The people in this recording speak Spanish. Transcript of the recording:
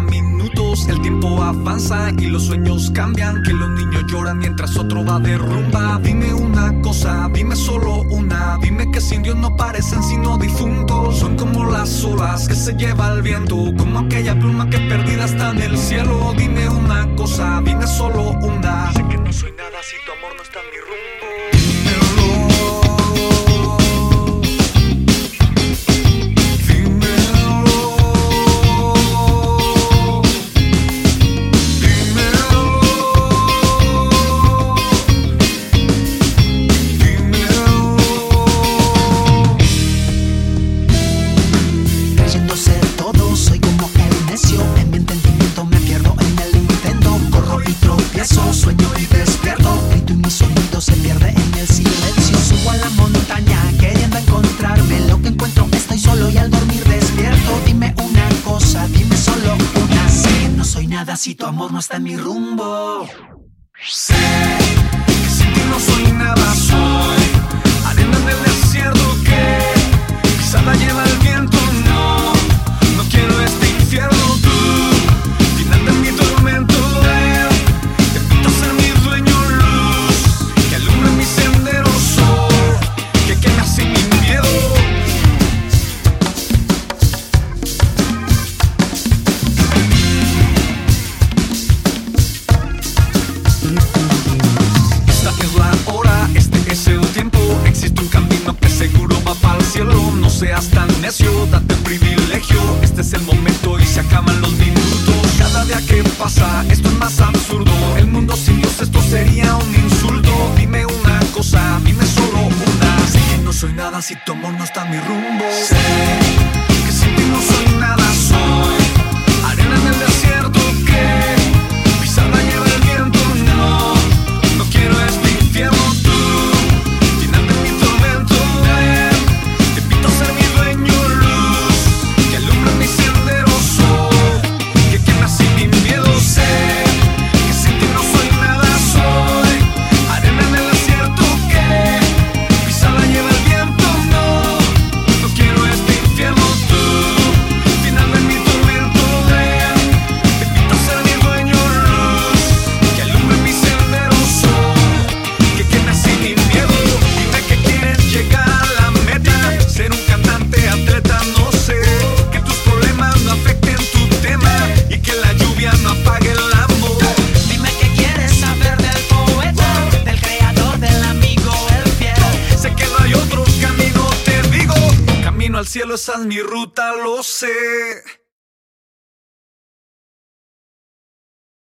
minutos, el tiempo avanza y los sueños cambian. Que los niños lloran mientras otro va de rumba. Dime una cosa, dime solo una. Dime que sin Dios no parecen sino difuntos. Son como las olas que se lleva el viento, como aquella pluma que perdida está en el cielo. Dime una cosa, dime solo una. Sé que no soy nada si tu amor no está en mi rumbo. Nada si tu amor no está en mi rumbo. Seas tan necio, date un privilegio. Este es el momento y se acaban los minutos. Cada día que pasa, esto es más absurdo. El mundo sin Dios, esto sería un insulto. Dime una cosa, dime solo una. Sé que no soy nada si tu amor no está en mi rumbo. Sé que sin ti no soy nada, soy Al cielo, esa es mi ruta, lo sé.